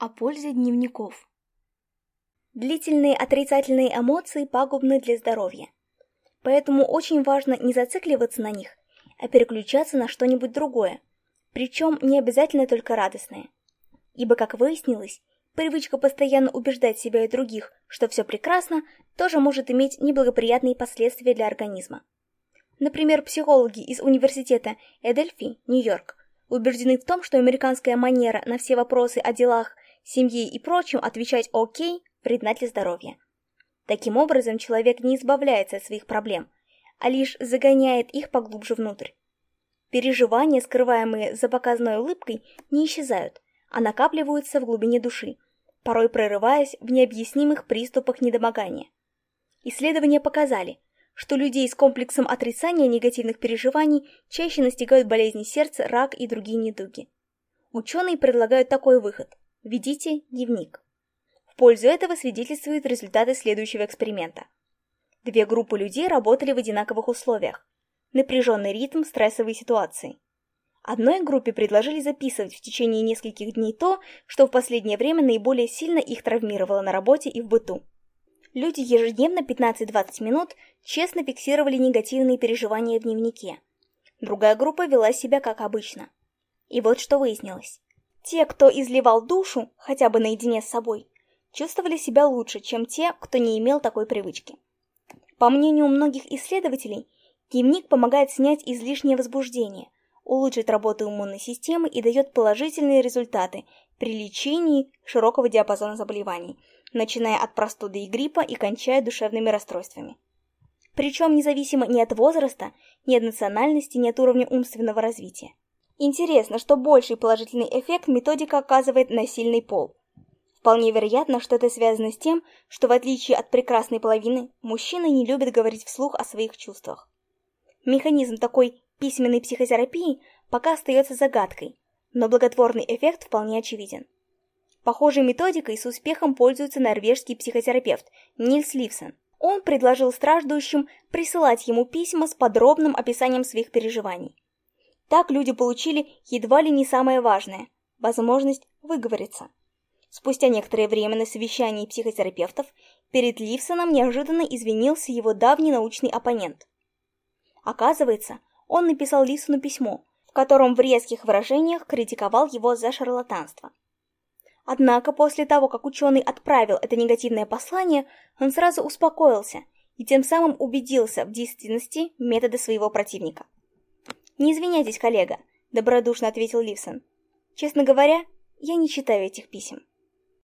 О пользе дневников. Длительные отрицательные эмоции пагубны для здоровья. Поэтому очень важно не зацикливаться на них, а переключаться на что-нибудь другое, причем не обязательно только радостное. Ибо, как выяснилось, привычка постоянно убеждать себя и других, что все прекрасно, тоже может иметь неблагоприятные последствия для организма. Например, психологи из университета Эдельфи, Нью-Йорк, убеждены в том, что американская манера на все вопросы о делах семьи и прочим отвечать «Окей» вредна для здоровья. Таким образом, человек не избавляется от своих проблем, а лишь загоняет их поглубже внутрь. Переживания, скрываемые за показной улыбкой, не исчезают, а накапливаются в глубине души, порой прорываясь в необъяснимых приступах недомогания. Исследования показали, что людей с комплексом отрицания негативных переживаний чаще настигают болезни сердца, рак и другие недуги. Ученые предлагают такой выход Ведите дневник. В пользу этого свидетельствуют результаты следующего эксперимента. Две группы людей работали в одинаковых условиях. Напряженный ритм стрессовой ситуации. Одной группе предложили записывать в течение нескольких дней то, что в последнее время наиболее сильно их травмировало на работе и в быту. Люди ежедневно 15-20 минут честно фиксировали негативные переживания в дневнике. Другая группа вела себя как обычно. И вот что выяснилось. Те, кто изливал душу, хотя бы наедине с собой, чувствовали себя лучше, чем те, кто не имел такой привычки. По мнению многих исследователей, дневник помогает снять излишнее возбуждение, улучшит работу иммунной системы и дает положительные результаты при лечении широкого диапазона заболеваний, начиная от простуды и гриппа и кончая душевными расстройствами. Причем независимо ни от возраста, ни от национальности, ни от уровня умственного развития. Интересно, что больший положительный эффект методика оказывает на сильный пол. Вполне вероятно, что это связано с тем, что в отличие от прекрасной половины, мужчины не любят говорить вслух о своих чувствах. Механизм такой письменной психотерапии пока остается загадкой, но благотворный эффект вполне очевиден. Похожей методикой с успехом пользуется норвежский психотерапевт Нильс Ливсон. Он предложил страждущим присылать ему письма с подробным описанием своих переживаний. Так люди получили едва ли не самое важное – возможность выговориться. Спустя некоторое время на совещании психотерапевтов перед Ливсоном неожиданно извинился его давний научный оппонент. Оказывается, он написал Ливсону письмо, в котором в резких выражениях критиковал его за шарлатанство. Однако после того, как ученый отправил это негативное послание, он сразу успокоился и тем самым убедился в действенности метода своего противника. «Не извиняйтесь, коллега», — добродушно ответил Ливсон. «Честно говоря, я не читаю этих писем».